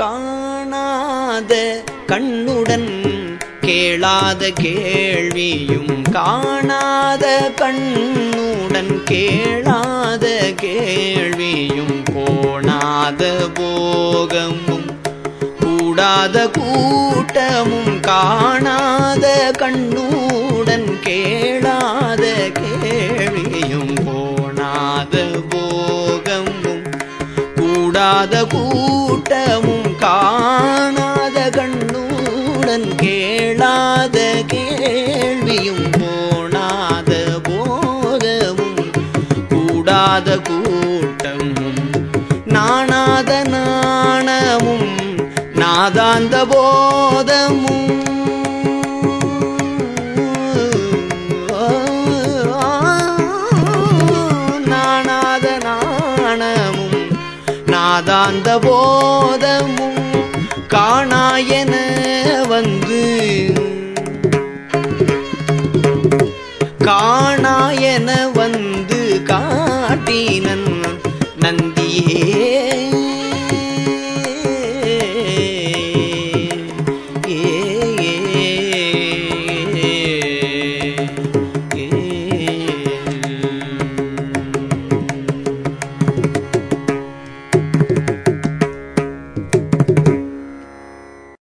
காணாத கண்ணுடன் கேளாத கேள்வியும் காணாத கண்ணுடன் கேளாத கேள்வியும் போனாத போகமும் கூடாத கூட்டமும் காணாத கண்ணுடன் கேளாத கேள்வியும் போனாத போகமும் கூடாத கூட்டமும் கேள்வியும் போனாத போகமும் கூடாத கூட்டமும் நாணாத நாணமும் நாதாந்த போதமும். நாணாத நாணமும் நாதாந்த போதமும் காணாயன வந்து காட்டினன் நந்தியே.